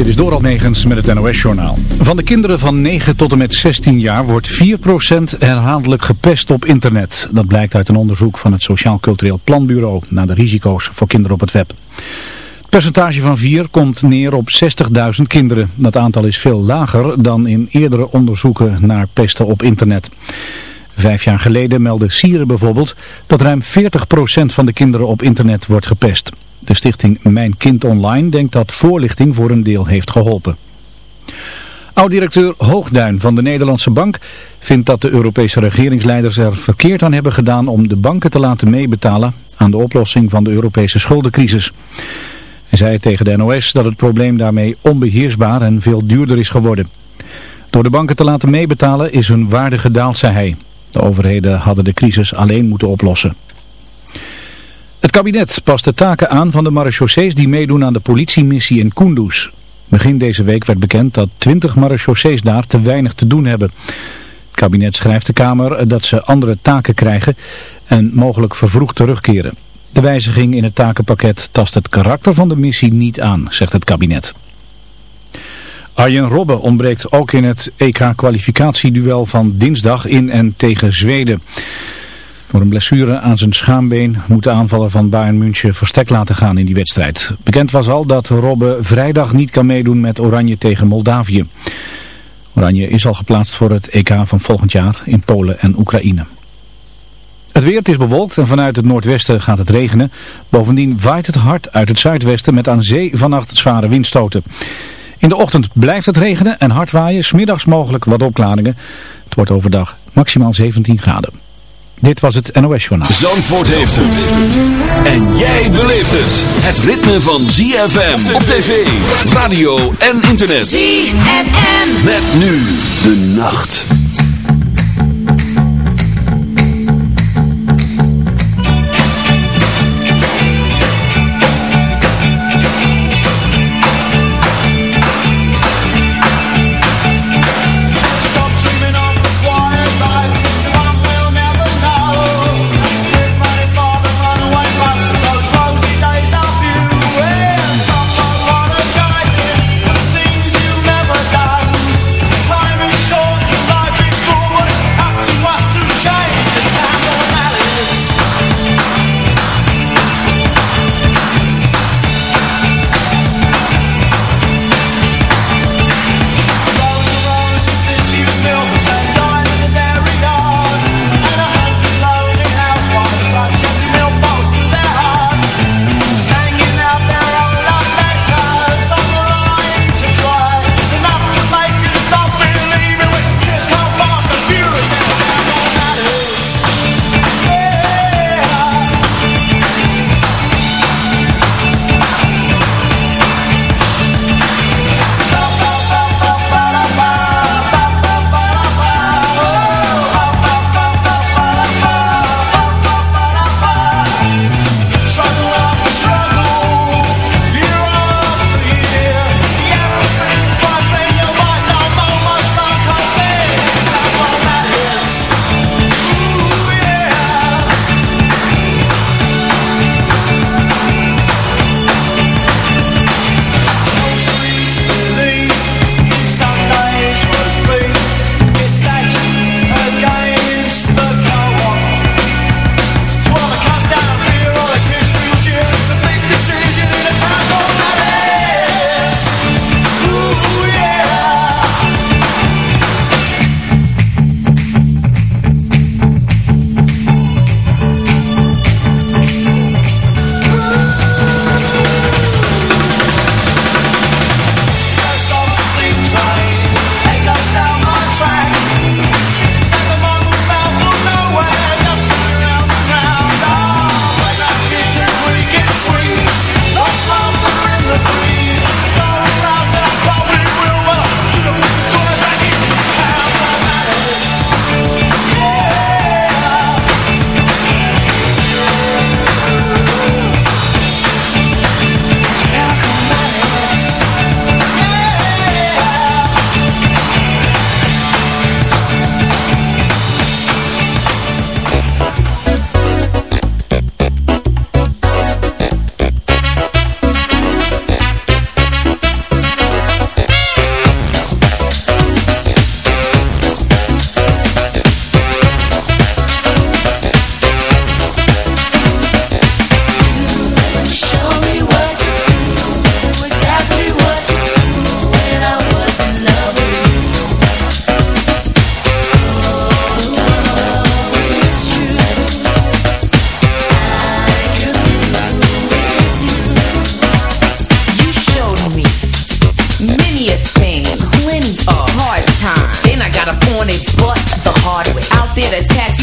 Dit is Doral Negens met het NOS-journaal. Van de kinderen van 9 tot en met 16 jaar wordt 4% herhaaldelijk gepest op internet. Dat blijkt uit een onderzoek van het Sociaal Cultureel Planbureau naar de risico's voor kinderen op het web. Het percentage van 4 komt neer op 60.000 kinderen. Dat aantal is veel lager dan in eerdere onderzoeken naar pesten op internet. Vijf jaar geleden meldde Sieren bijvoorbeeld dat ruim 40% van de kinderen op internet wordt gepest. De stichting Mijn Kind Online denkt dat voorlichting voor een deel heeft geholpen. Oud-directeur Hoogduin van de Nederlandse Bank vindt dat de Europese regeringsleiders er verkeerd aan hebben gedaan om de banken te laten meebetalen aan de oplossing van de Europese schuldencrisis. Hij zei tegen de NOS dat het probleem daarmee onbeheersbaar en veel duurder is geworden. Door de banken te laten meebetalen is hun waarde gedaald, zei hij. De overheden hadden de crisis alleen moeten oplossen. Het kabinet past de taken aan van de marechaussees die meedoen aan de politiemissie in Kunduz. Begin deze week werd bekend dat 20 marechaussees daar te weinig te doen hebben. Het kabinet schrijft de Kamer dat ze andere taken krijgen en mogelijk vervroegd terugkeren. De wijziging in het takenpakket tast het karakter van de missie niet aan, zegt het kabinet. Arjen Robben ontbreekt ook in het EK-kwalificatieduel van dinsdag in en tegen Zweden. Door een blessure aan zijn schaambeen moet de aanvaller van Bayern München verstek laten gaan in die wedstrijd. Bekend was al dat Robben vrijdag niet kan meedoen met Oranje tegen Moldavië. Oranje is al geplaatst voor het EK van volgend jaar in Polen en Oekraïne. Het weer, is bewolkt en vanuit het noordwesten gaat het regenen. Bovendien waait het hard uit het zuidwesten met aan zee vannacht zware windstoten. In de ochtend blijft het regenen en hard waaien, smiddags mogelijk wat opklaringen. Het wordt overdag maximaal 17 graden. Dit was het NOS Journaal. Zandvoort heeft het. En jij beleeft het. Het ritme van ZFM op tv, radio en internet. ZFM. Met nu de nacht.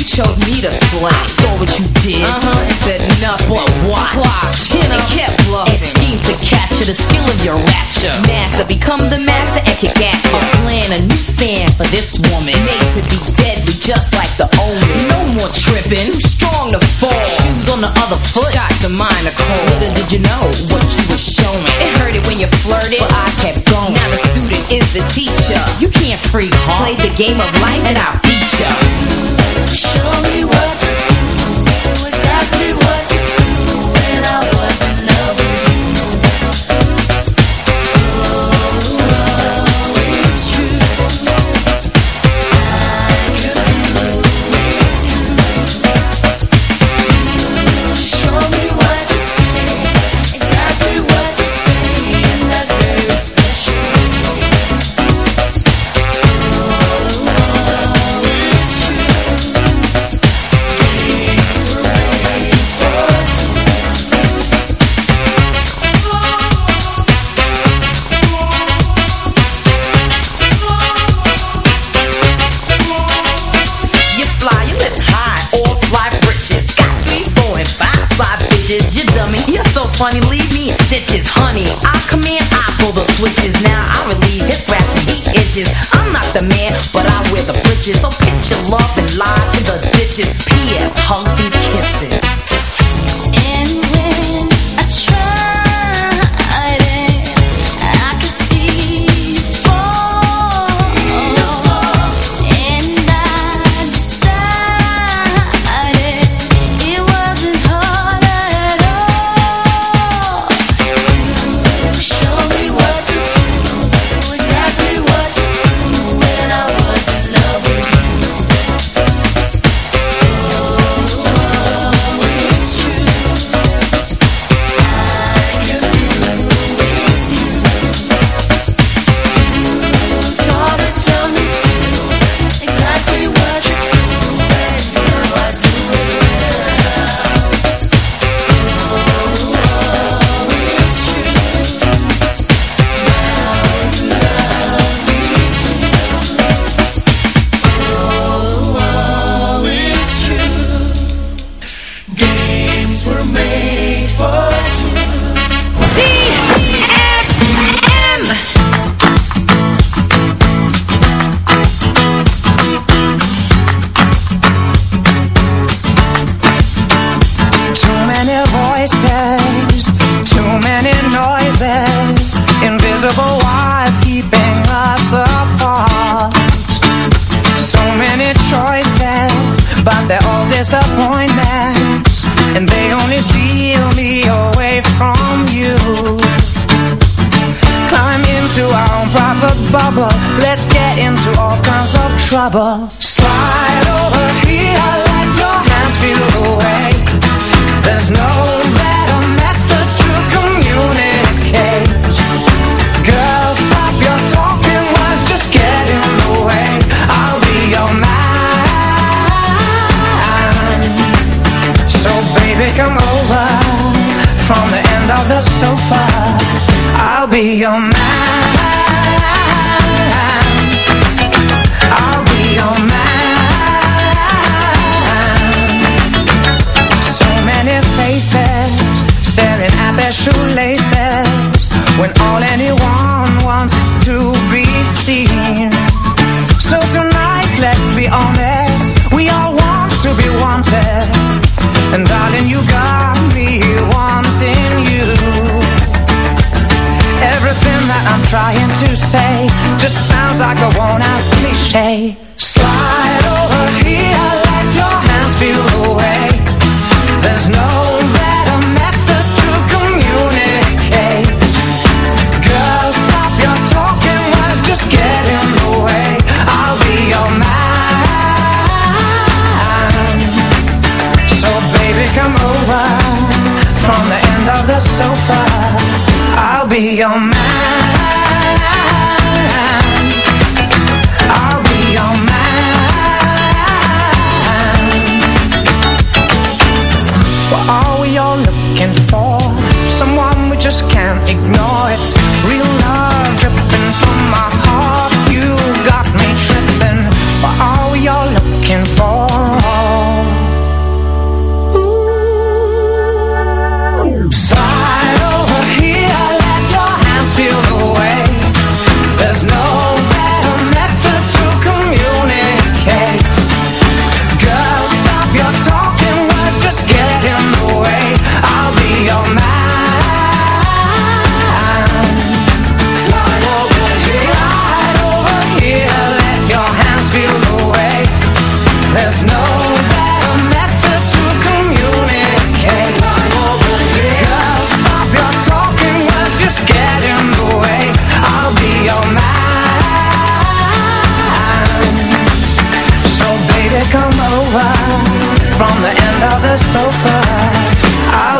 chose me to slay. I saw what you did uh -huh. and said enough, but what. Clocked you know, and kept bluffing. And schemed to capture the skill of your rapture. Master, become the master and kick at you. Plan, a new stand for this woman. Made to be deadly just like the owner. No more tripping, too strong to fall. Shoes on the other foot, shots of mine are cold. Little did you know what you were showing. It hurted when you flirted, but I kept going. Now the student is the teacher. You can't free, huh? Played the game of life and I bitches. So pitch your love and lie to the ditches. P.S. Hunky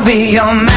be your man.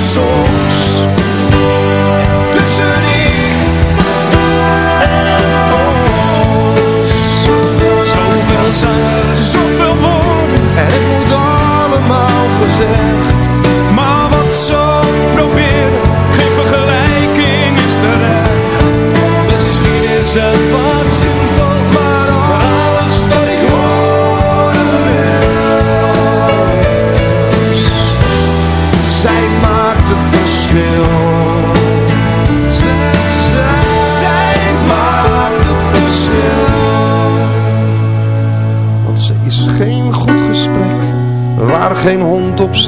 corazón.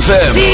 ZFM.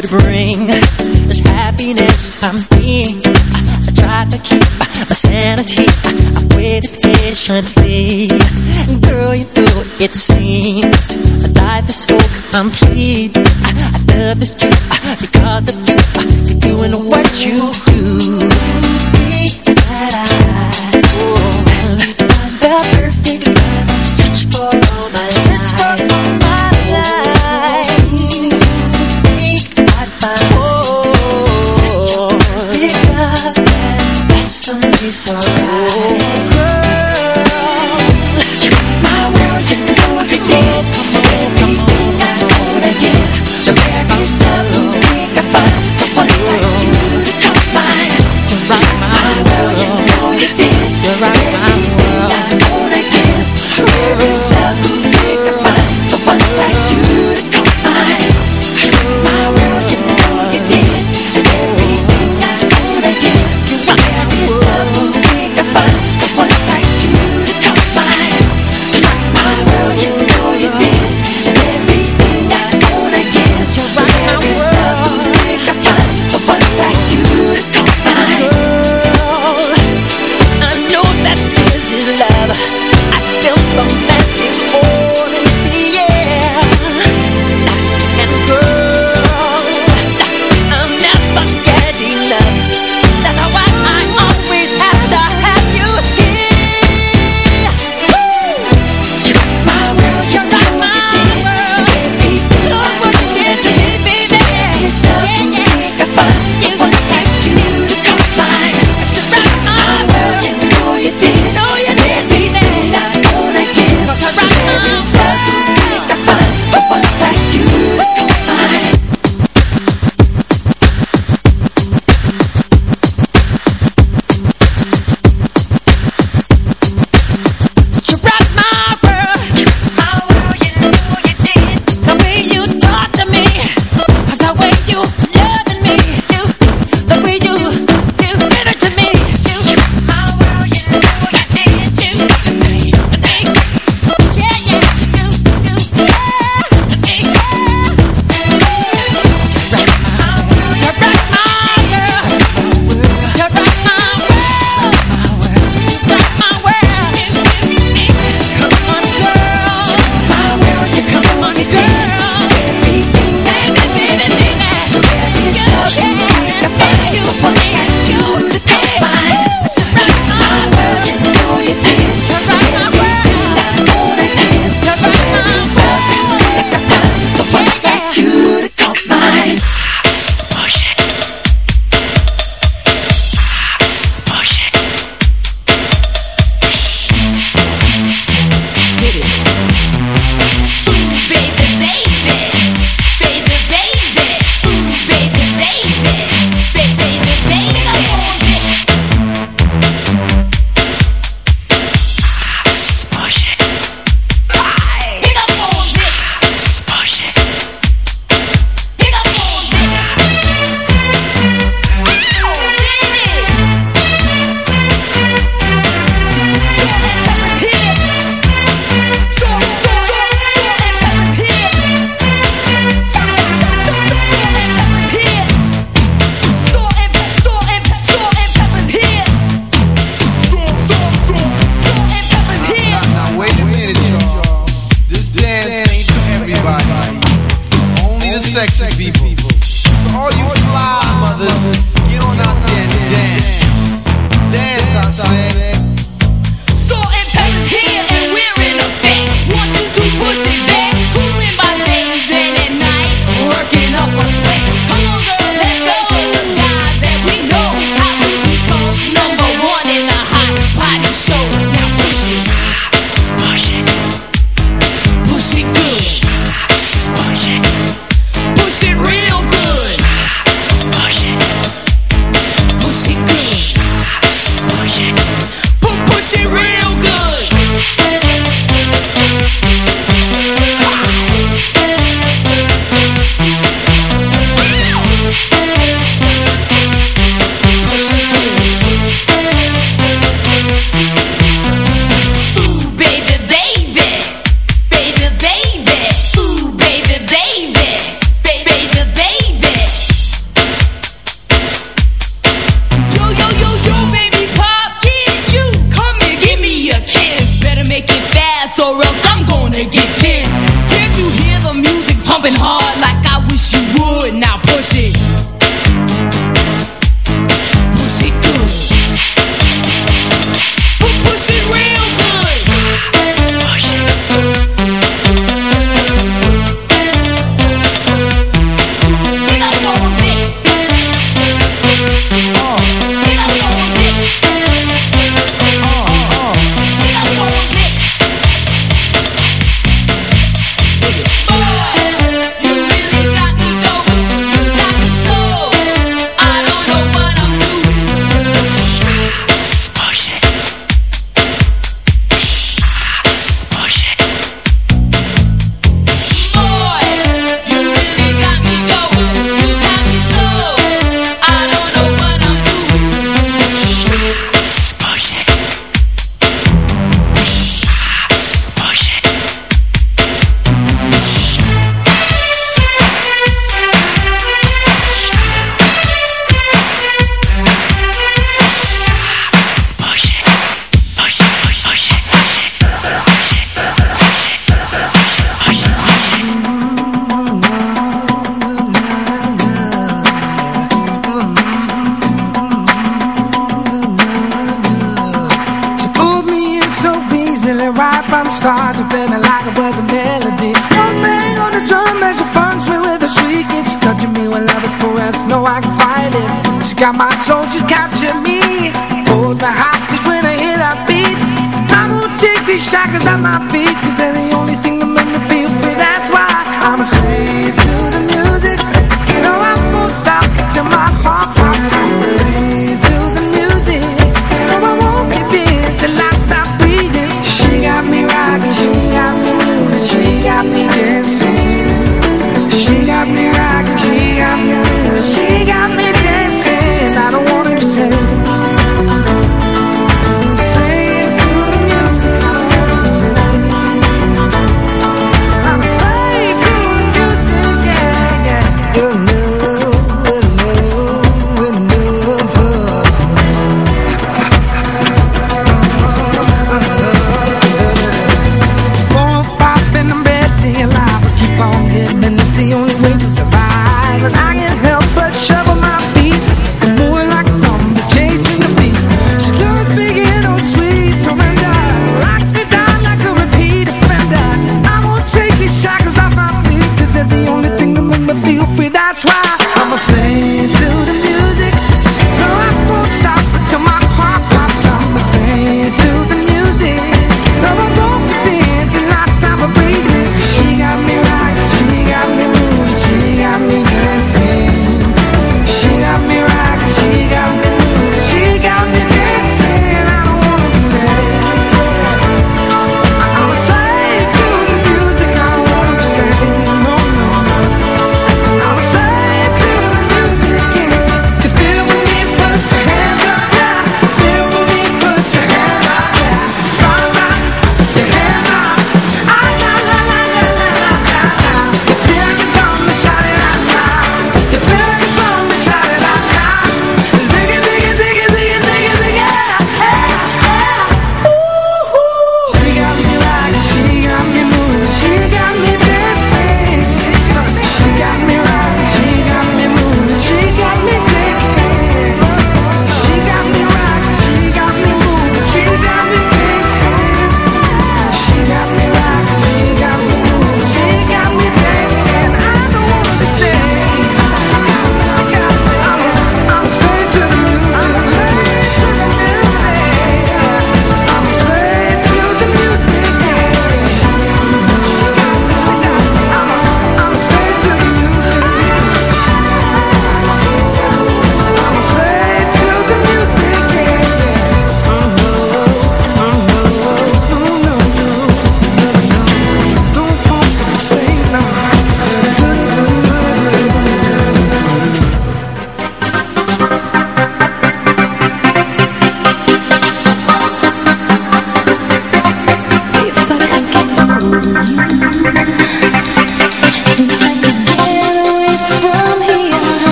Would bring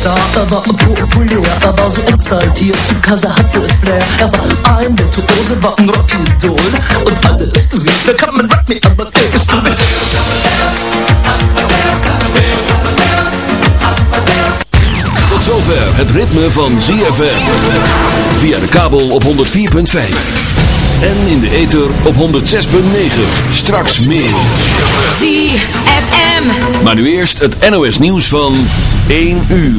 Superstar, er war populär, er war so exaltiert, because er hatte Flair. Er war ein Virtuose, war ein Rockidol. Und alles rief, na kann man Rock me Amadeus. Du bist Tot zover het ritme van ZFM. Via de kabel op 104.5. En in de ether op 106.9. Straks meer. ZFM. Maar nu eerst het NOS nieuws van 1 uur.